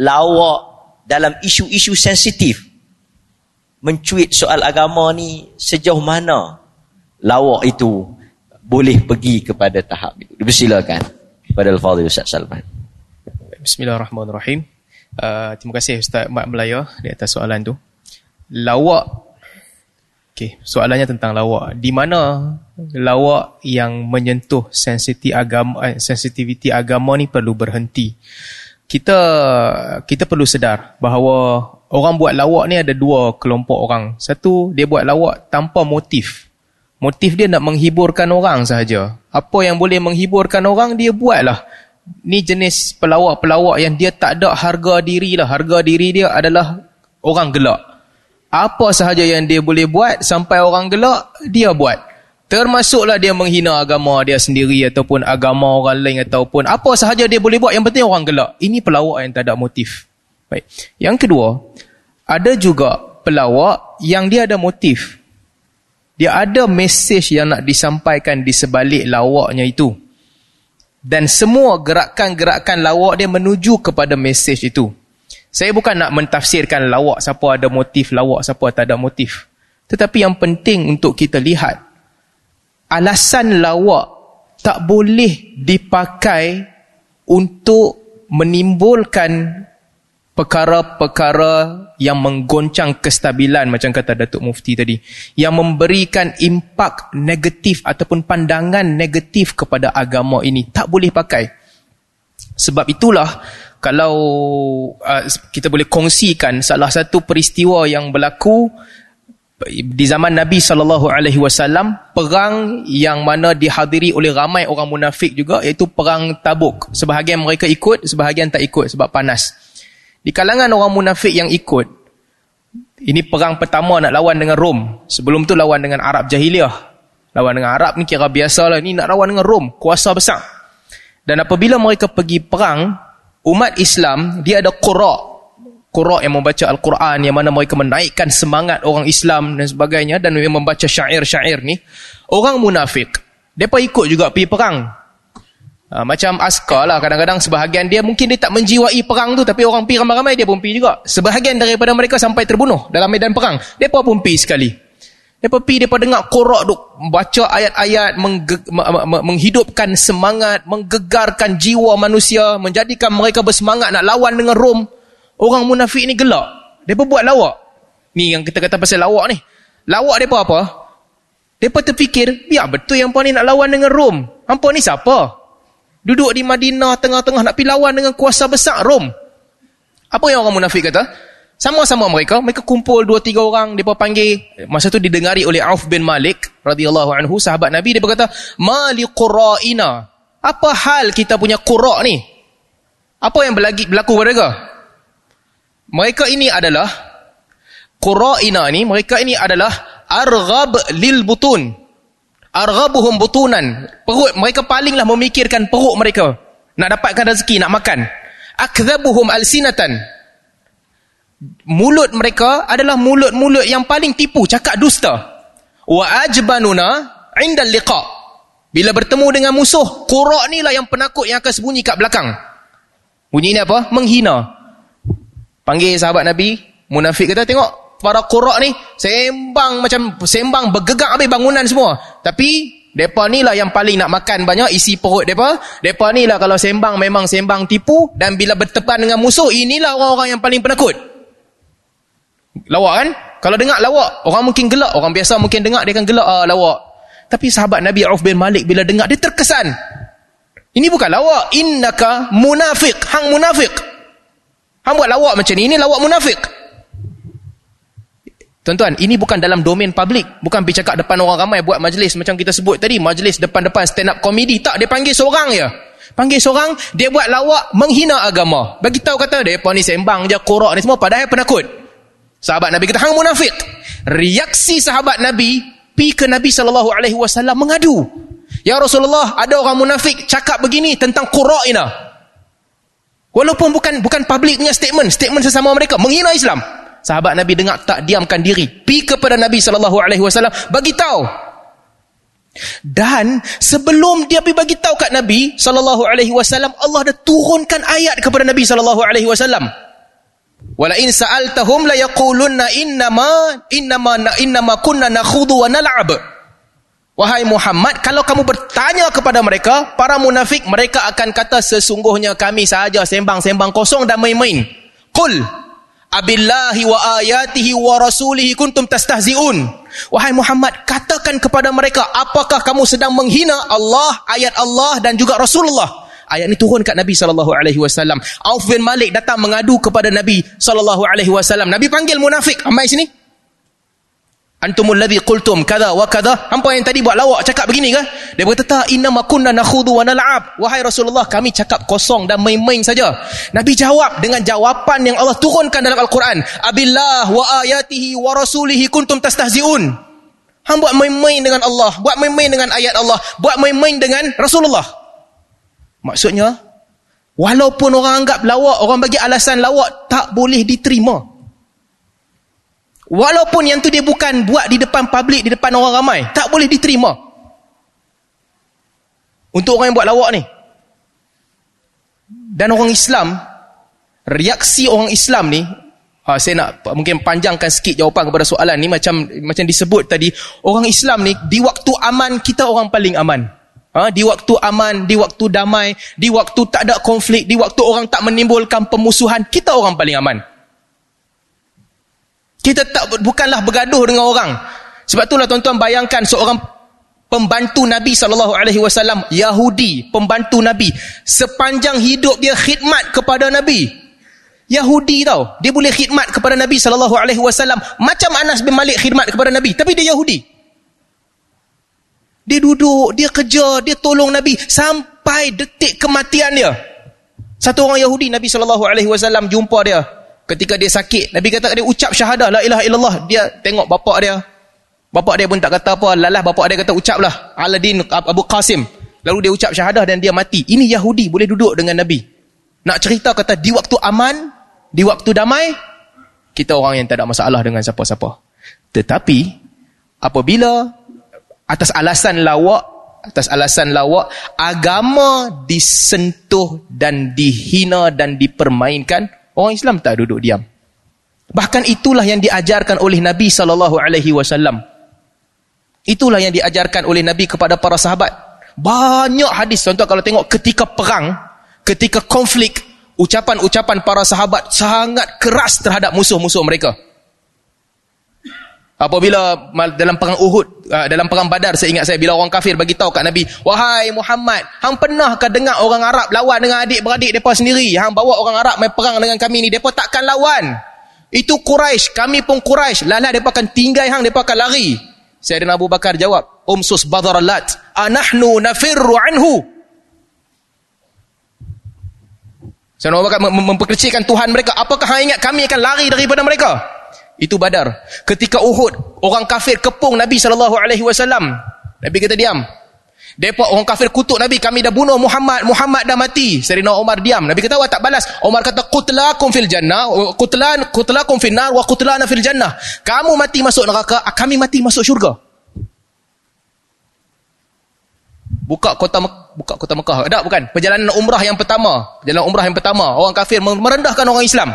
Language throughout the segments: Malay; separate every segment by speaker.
Speaker 1: lawak dalam isu-isu sensitif. Mencuit soal agama ni sejauh mana lawak itu boleh pergi kepada tahap itu. Dipersilakan kepada Al-Fadhil Ustaz Salman.
Speaker 2: Bismillahirrahmanirrahim. Uh, terima kasih Ustaz Mat Melaya di atas soalan tu. Lawak Okey, soalannya tentang lawak. Di mana lawak yang menyentuh sensitiviti agama eh, sensitiviti agama ni perlu berhenti. Kita kita perlu sedar bahawa orang buat lawak ni ada dua kelompok orang. Satu, dia buat lawak tanpa motif. Motif dia nak menghiburkan orang sahaja. Apa yang boleh menghiburkan orang dia buatlah. Ni jenis pelawak-pelawak yang dia tak ada harga diri lah. Harga diri dia adalah orang gelak apa sahaja yang dia boleh buat sampai orang gelak, dia buat. Termasuklah dia menghina agama dia sendiri ataupun agama orang lain ataupun apa sahaja dia boleh buat yang penting orang gelak. Ini pelawak yang tak ada motif. Baik. Yang kedua, ada juga pelawak yang dia ada motif. Dia ada mesej yang nak disampaikan di sebalik lawaknya itu. Dan semua gerakan-gerakan lawak dia menuju kepada mesej itu. Saya bukan nak mentafsirkan lawak siapa ada motif, lawak siapa tak ada motif. Tetapi yang penting untuk kita lihat, alasan lawak tak boleh dipakai untuk menimbulkan perkara-perkara yang menggoncang kestabilan macam kata Datuk Mufti tadi. Yang memberikan impak negatif ataupun pandangan negatif kepada agama ini. Tak boleh pakai. Sebab itulah kalau uh, kita boleh kongsikan salah satu peristiwa yang berlaku di zaman Nabi sallallahu alaihi wasallam perang yang mana dihadiri oleh ramai orang munafik juga iaitu perang Tabuk. Sebahagian mereka ikut sebahagian tak ikut sebab panas. Di kalangan orang munafik yang ikut ini perang pertama nak lawan dengan Rom. Sebelum tu lawan dengan Arab jahiliah. Lawan dengan Arab ni kira biasalah ni nak lawan dengan Rom kuasa besar. Dan apabila mereka pergi perang umat Islam dia ada qura qura yang membaca al-Quran yang mana mereka menaikkan semangat orang Islam dan sebagainya dan yang membaca syair-syair ni orang munafik. Depa ikut juga pergi perang. Ha, macam askar lah kadang-kadang sebahagian dia mungkin dia tak menjiwai perang tu tapi orang pergi ramai-ramai dia pun pergi juga. Sebahagian daripada mereka sampai terbunuh dalam medan perang depa pun pergi sekali. Mereka pergi, mereka dengar korak duk baca ayat-ayat menghidupkan semangat, menggegarkan jiwa manusia, menjadikan mereka bersemangat nak lawan dengan Rom. Orang munafik ni gelak. Mereka buat lawak. Ni yang kita kata pasal lawak ni. Lawak mereka apa? Mereka terfikir, biar betul yang puan ni nak lawan dengan Rom. Hampa ni siapa? Duduk di Madinah tengah-tengah nak pergi lawan dengan kuasa besar Rom. Apa yang orang munafik kata? Sama-sama mereka, mereka kumpul dua tiga orang, mereka panggil. Masa tu didengari oleh Auf bin Malik radhiyallahu anhu, sahabat Nabi dia berkata, "Mali qura'ina?" Apa hal kita punya qura' ni? Apa yang berlaku pada mereka? Mereka ini adalah qura'ina ni, mereka ini adalah arghab lil butun. Arghabuhum butunan. Perut mereka palinglah memikirkan perut mereka. Nak dapatkan rezeki, nak makan. Akdhabuhum alsinatan mulut mereka adalah mulut-mulut yang paling tipu, cakap dusta. Wa ajbanuna inda liqa. Bila bertemu dengan musuh, qura ni lah yang penakut yang akan sembunyi kat belakang. Bunyi ni apa? Menghina. Panggil sahabat Nabi, munafik kata tengok para qura ni sembang macam sembang bergegak habis bangunan semua. Tapi depa ni lah yang paling nak makan banyak isi perut depa. Depa ni lah kalau sembang memang sembang tipu dan bila bertepan dengan musuh inilah orang-orang yang paling penakut. Lawak kan? Kalau dengar lawak, orang mungkin gelak. Orang biasa mungkin dengar, dia akan gelak. Ah, lawak. Tapi sahabat Nabi Auf bin Malik bila dengar, dia terkesan. Ini bukan lawak. Innaka munafik. Hang munafik. Hang buat lawak macam ni. Ini lawak munafik. Tuan-tuan, ini bukan dalam domain publik. Bukan pergi cakap depan orang ramai buat majlis macam kita sebut tadi. Majlis depan-depan stand up komedi. Tak, dia panggil seorang je. Panggil seorang, dia buat lawak menghina agama. Bagi tahu kata, dia ni sembang je, korak ni semua. Padahal penakut. Sahabat Nabi kata hang munafik. Reaksi sahabat Nabi pi ke Nabi wasallam mengadu. Ya Rasulullah, ada orang munafik cakap begini tentang Qura'ina. Walaupun bukan bukan public punya statement, statement sesama mereka menghina Islam. Sahabat Nabi dengar tak diamkan diri, pi kepada Nabi sallallahu alaihi wasallam bagi tahu. Dan sebelum dia pergi bagi tahu kat Nabi sallallahu alaihi wasallam, Allah dah turunkan ayat kepada Nabi sallallahu alaihi wasallam. Wala in sa'altahum la yaqulunna innama innama innama kunna nakhudhu wa nal'ab. Wahai Muhammad, kalau kamu bertanya kepada mereka, para munafik, mereka akan kata sesungguhnya kami sahaja sembang-sembang kosong dan main-main. Qul abillahi wa ayatihi wa rasulihi kuntum tastahzi'un. Wahai Muhammad, katakan kepada mereka, apakah kamu sedang menghina Allah, ayat Allah dan juga Rasulullah? Ayat ini turun kat Nabi sallallahu alaihi wasallam. Auf bin Malik datang mengadu kepada Nabi sallallahu alaihi wasallam. Nabi panggil munafik, amai sini. Antumul ladzi qultum kadza wa kadza. Hampa yang tadi buat lawak cakap begini ke? Dia berkata, "Ta inna ma kunna nakhudhu wa nal'ab." Wahai Rasulullah, kami cakap kosong dan main-main saja. Nabi jawab dengan jawapan yang Allah turunkan dalam Al-Quran. Abillah wa ayatihi wa rasulihi kuntum tastahzi'un. Hang buat main-main dengan Allah, buat main-main dengan ayat Allah, buat main-main dengan Rasulullah. Maksudnya, walaupun orang anggap lawak, orang bagi alasan lawak, tak boleh diterima. Walaupun yang tu dia bukan buat di depan publik, di depan orang ramai, tak boleh diterima. Untuk orang yang buat lawak ni. Dan orang Islam, reaksi orang Islam ni, ha, saya nak mungkin panjangkan sikit jawapan kepada soalan ni, macam macam disebut tadi, orang Islam ni, di waktu aman, kita orang paling aman. Ha, di waktu aman, di waktu damai, di waktu tak ada konflik, di waktu orang tak menimbulkan pemusuhan, kita orang paling aman. Kita tak bukanlah bergaduh dengan orang. Sebab itulah tuan-tuan bayangkan seorang pembantu Nabi sallallahu alaihi wasallam Yahudi, pembantu Nabi, sepanjang hidup dia khidmat kepada Nabi. Yahudi tau, dia boleh khidmat kepada Nabi sallallahu alaihi wasallam macam Anas bin Malik khidmat kepada Nabi, tapi dia Yahudi. Dia duduk, dia kerja, dia tolong Nabi sampai detik kematian dia. Satu orang Yahudi Nabi SAW jumpa dia ketika dia sakit. Nabi kata dia ucap syahadah la ilaha illallah. Dia tengok bapak dia. Bapak dia pun tak kata apa. Lalah bapak dia kata ucaplah Aladin Abu Qasim. Lalu dia ucap syahadah dan dia mati. Ini Yahudi boleh duduk dengan Nabi. Nak cerita kata di waktu aman, di waktu damai, kita orang yang tak ada masalah dengan siapa-siapa. Tetapi apabila atas alasan lawak atas alasan lawak agama disentuh dan dihina dan dipermainkan orang Islam tak duduk diam. Bahkan itulah yang diajarkan oleh Nabi sallallahu alaihi wasallam. Itulah yang diajarkan oleh Nabi kepada para sahabat. Banyak hadis contoh kalau tengok ketika perang ketika konflik ucapan-ucapan para sahabat sangat keras terhadap musuh-musuh mereka Apabila dalam perang Uhud, uh, dalam perang Badar, saya ingat saya bila orang kafir bagi tahu kat Nabi, "Wahai Muhammad, hang pernahkah dengar orang Arab lawan dengan adik-beradik depa sendiri? Hang bawa orang Arab mai perang dengan kami ni, depa takkan lawan." Itu Quraisy, kami pun Quraisy. Lala depa akan tinggal hang, depa akan lari. Sayyidina Abu Bakar jawab, "Umsus badaralat, anahnu nafirru anhu." Sayyidina Abu Bakar memperkecilkan Tuhan mereka. Apakah hang ingat kami akan lari daripada mereka? Itu Badar. Ketika Uhud, orang kafir kepung Nabi sallallahu alaihi wasallam. Nabi kata diam. Depa orang kafir kutuk Nabi, kami dah bunuh Muhammad, Muhammad dah mati. Sayyidina Umar diam. Nabi kata, "Wah tak balas." Umar kata, "Qutlakum fil jannah, qutlan qutlakum fil nar wa qutlana fil jannah." Kamu mati masuk neraka, kami mati masuk syurga. Buka kota buka kota Mekah. Tak bukan. Perjalanan umrah yang pertama. Perjalanan umrah yang pertama. Orang kafir merendahkan orang Islam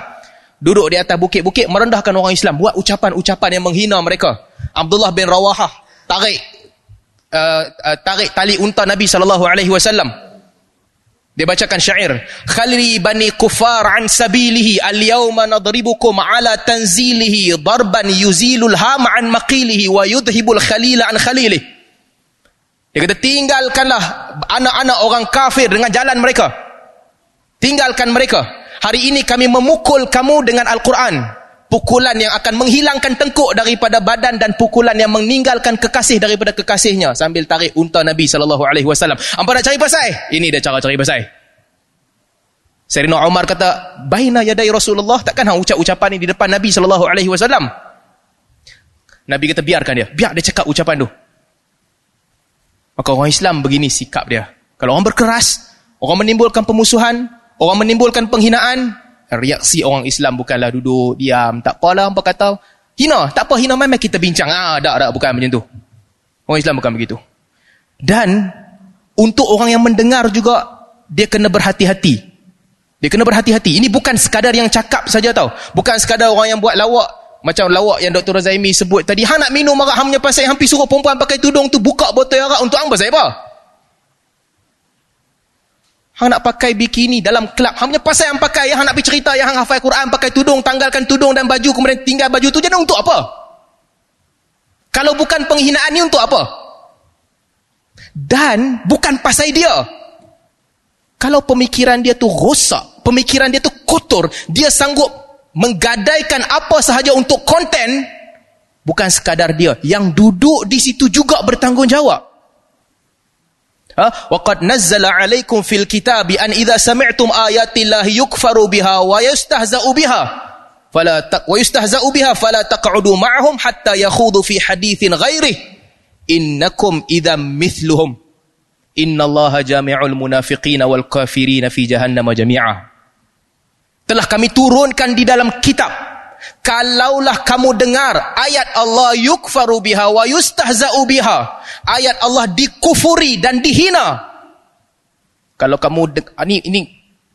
Speaker 2: duduk di atas bukit-bukit merendahkan orang Islam. Buat ucapan-ucapan yang menghina mereka. Abdullah bin Rawahah tarik uh, uh, tarik tali unta Nabi sallallahu alaihi wasallam. Dia bacakan syair khalri bani kufar an sabilihi al yawma nadribukum ala tanzilihi darban yuzilul ham an maqilihi wa yudhibul khalila an khalilihi. Dia kata tinggalkanlah anak-anak orang kafir dengan jalan mereka tinggalkan mereka hari ini kami memukul kamu dengan Al-Quran pukulan yang akan menghilangkan tengkuk daripada badan dan pukulan yang meninggalkan kekasih daripada kekasihnya sambil tarik unta Nabi wasallam. Apa nak cari pasal? Ini dia cara cari pasal. Sayyidina Umar kata, "Baina yaday Rasulullah, takkan hang ucap ucapan ini di depan Nabi wasallam?" Nabi kata, "Biarkan dia. Biar dia cakap ucapan tu." Maka orang Islam begini sikap dia. Kalau orang berkeras, orang menimbulkan pemusuhan, Orang menimbulkan penghinaan, reaksi orang Islam bukanlah duduk diam, tak apalah apa kata, hina, tak apa hina mai kita bincang. Ah, tak tak bukan macam tu. Orang Islam bukan begitu. Dan untuk orang yang mendengar juga dia kena berhati-hati. Dia kena berhati-hati. Ini bukan sekadar yang cakap saja tau. Bukan sekadar orang yang buat lawak. Macam lawak yang Dr. Razaimi sebut tadi. Hang nak minum arak, hang punya pasal hampir suruh perempuan pakai tudung tu buka botol arak untuk hang pasal apa? Hang nak pakai bikini dalam kelab. Hang punya pasal yang pakai. Hang nak pergi cerita yang hang hafal Quran, pakai tudung, tanggalkan tudung dan baju, kemudian tinggal baju tu. Jadi untuk apa? Kalau bukan penghinaan ni untuk apa? Dan bukan pasal dia. Kalau pemikiran dia tu rosak, pemikiran dia tu kotor, dia sanggup menggadaikan apa sahaja untuk konten bukan sekadar dia yang duduk di situ juga bertanggungjawab ha waqad nazzala alaikum fil kitabi an idza sami'tum ayati llahi yukfaru biha wa yastahza'u biha fala taq wa yastahza'u biha fala taq'udu ma'ahum hatta yakhudu fi hadithin ghairi innakum idza mithluhum innallaha jami'ul munafiqina wal kafirina fi jahannama jami'a telah kami turunkan di dalam kitab kalaulah kamu dengar ayat Allah yukfaru biha wa yustahza'u biha. Ayat Allah dikufuri dan dihina. Kalau kamu ini ini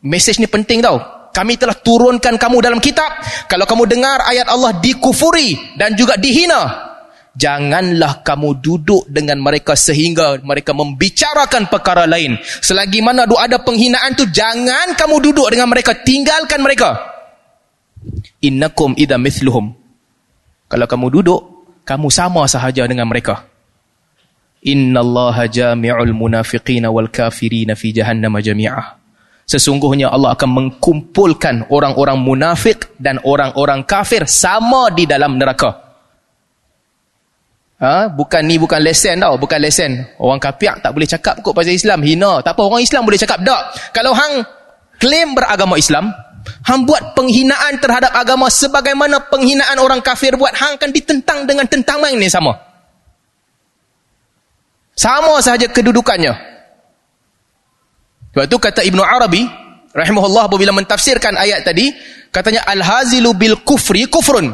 Speaker 2: message ni penting tau. Kami telah turunkan kamu dalam kitab. Kalau kamu dengar ayat Allah dikufuri dan juga dihina janganlah kamu duduk dengan mereka sehingga mereka membicarakan perkara lain. Selagi mana ada penghinaan tu jangan kamu duduk dengan mereka. Tinggalkan mereka innakum idza mithluhum kalau kamu duduk kamu sama sahaja dengan mereka innallaha jami'ul munafiqina wal kafirina fi jahannam jami'ah sesungguhnya Allah akan mengkumpulkan orang-orang munafik dan orang-orang kafir sama di dalam neraka Ha? Bukan ni bukan lesen tau. Bukan lesen. Orang kapiak tak boleh cakap kot pasal Islam. Hina. Tak apa. Orang Islam boleh cakap. Tak. Kalau hang klaim beragama Islam, hang buat penghinaan terhadap agama sebagaimana penghinaan orang kafir buat, hang akan ditentang dengan tentaman ni sama. Sama sahaja kedudukannya. Sebab tu kata Ibnu Arabi, rahimahullah apabila mentafsirkan ayat tadi, katanya al-hazilu bil kufri kufrun.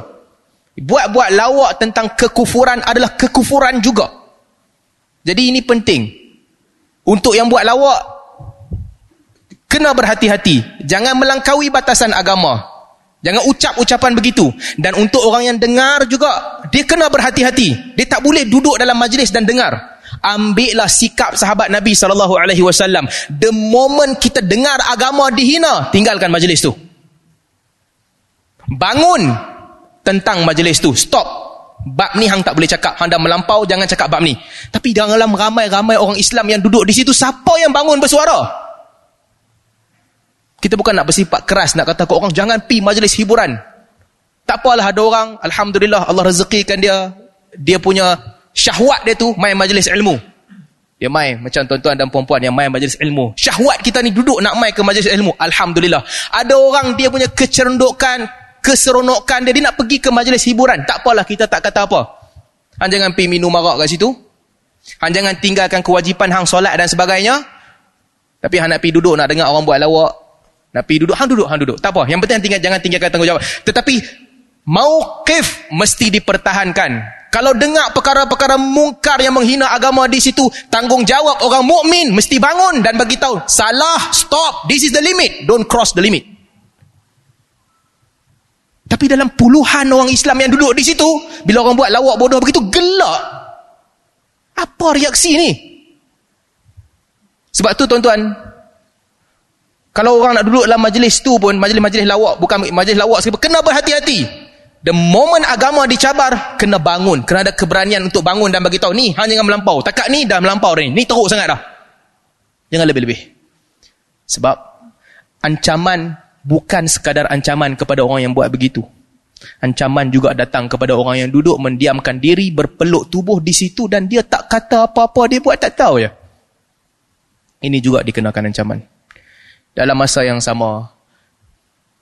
Speaker 2: Buat-buat lawak tentang kekufuran adalah kekufuran juga. Jadi ini penting. Untuk yang buat lawak, kena berhati-hati. Jangan melangkaui batasan agama. Jangan ucap ucapan begitu. Dan untuk orang yang dengar juga, dia kena berhati-hati. Dia tak boleh duduk dalam majlis dan dengar. Ambillah sikap sahabat Nabi SAW. The moment kita dengar agama dihina, tinggalkan majlis tu. Bangun tentang majlis tu. Stop. Bab ni hang tak boleh cakap. Hang dah melampau, jangan cakap bab ni. Tapi dalam ramai-ramai orang Islam yang duduk di situ, siapa yang bangun bersuara? Kita bukan nak bersifat keras, nak kata ke orang, jangan pi majlis hiburan. Tak apalah ada orang, Alhamdulillah Allah rezekikan dia, dia punya syahwat dia tu, main majlis ilmu. Dia main macam tuan-tuan dan puan-puan yang main majlis ilmu. Syahwat kita ni duduk nak main ke majlis ilmu. Alhamdulillah. Ada orang dia punya kecerondokan, keseronokan dia, dia nak pergi ke majlis hiburan. Tak apalah kita tak kata apa. Hang jangan pergi minum marak kat situ. Hang jangan tinggalkan kewajipan hang solat dan sebagainya. Tapi hang nak pergi duduk nak dengar orang buat lawak. Pergi duduk, hang duduk, hang duduk. Tak apa. Yang penting tinggal, jangan tinggalkan tanggungjawab. Tetapi, mauqif mesti dipertahankan. Kalau dengar perkara-perkara mungkar yang menghina agama di situ, tanggungjawab orang mukmin mesti bangun dan bagi tahu, salah, stop, this is the limit, don't cross the limit. Tapi dalam puluhan orang Islam yang duduk di situ, bila orang buat lawak bodoh begitu, gelak. Apa reaksi ni? Sebab tu tuan-tuan, kalau orang nak duduk dalam majlis tu pun, majlis-majlis lawak, bukan majlis lawak sekali, kena berhati-hati. The moment agama dicabar, kena bangun. Kena ada keberanian untuk bangun dan bagi tahu ni, hanya jangan melampau. Takat ni dah melampau ni. Ni teruk sangat dah. Jangan lebih-lebih. Sebab ancaman bukan sekadar ancaman kepada orang yang buat begitu. Ancaman juga datang kepada orang yang duduk mendiamkan diri, berpeluk tubuh di situ dan dia tak kata apa-apa, dia buat tak tahu ya. Ini juga dikenakan ancaman. Dalam masa yang sama,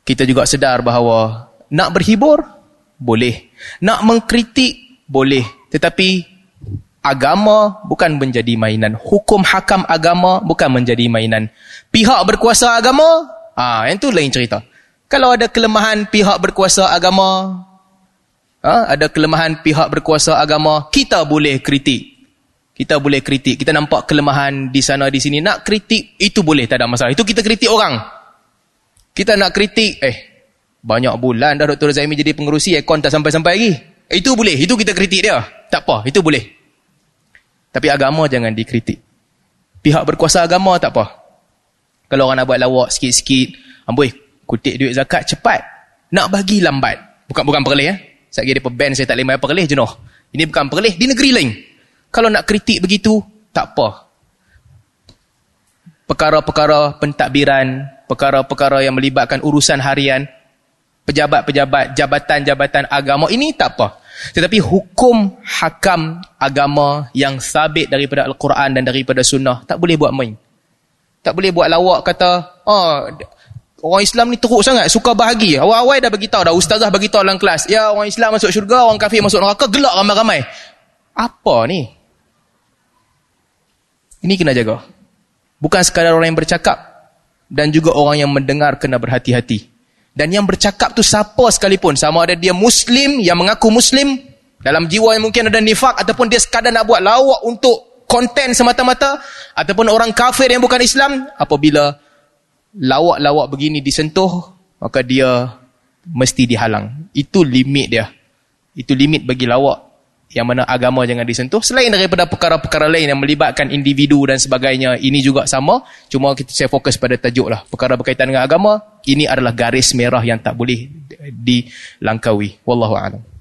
Speaker 2: kita juga sedar bahawa nak berhibur, boleh. Nak mengkritik, boleh. Tetapi agama bukan menjadi mainan. Hukum hakam agama bukan menjadi mainan. Pihak berkuasa agama Ah, ha, yang tu lain cerita. Kalau ada kelemahan pihak berkuasa agama, ha, ada kelemahan pihak berkuasa agama, kita boleh kritik. Kita boleh kritik. Kita nampak kelemahan di sana di sini. Nak kritik, itu boleh, tak ada masalah. Itu kita kritik orang. Kita nak kritik, eh, banyak bulan dah Dr. Zaimi jadi pengerusi, aircon tak sampai-sampai lagi. Itu boleh, itu kita kritik dia. Tak apa, itu boleh. Tapi agama jangan dikritik. Pihak berkuasa agama tak apa. Kalau orang nak buat lawak sikit-sikit, amboi, kutip duit zakat cepat. Nak bagi lambat. Bukan bukan perleh eh. Saya kira ban saya tak boleh bayar perleh jenuh. Ini bukan perleh di negeri lain. Kalau nak kritik begitu, tak apa. Perkara-perkara pentadbiran, perkara-perkara yang melibatkan urusan harian, pejabat-pejabat, jabatan-jabatan agama, ini tak apa. Tetapi hukum hakam agama yang sabit daripada Al-Quran dan daripada Sunnah, tak boleh buat main. Tak boleh buat lawak kata, oh, orang Islam ni teruk sangat, suka bahagi. Awal-awal dah beritahu dah, ustazah beritahu dalam kelas, ya orang Islam masuk syurga, orang kafir masuk neraka, gelak ramai-ramai. Apa ni? Ini kena jaga. Bukan sekadar orang yang bercakap, dan juga orang yang mendengar kena berhati-hati. Dan yang bercakap tu siapa sekalipun, sama ada dia Muslim, yang mengaku Muslim, dalam jiwa yang mungkin ada nifak, ataupun dia sekadar nak buat lawak untuk konten semata-mata ataupun orang kafir yang bukan Islam apabila lawak-lawak begini disentuh maka dia mesti dihalang itu limit dia itu limit bagi lawak yang mana agama jangan disentuh selain daripada perkara-perkara lain yang melibatkan individu dan sebagainya ini juga sama. Cuma kita saya fokus pada tajuk lah. Perkara berkaitan dengan agama ini adalah garis merah yang tak boleh dilangkaui. Wallahu a'lam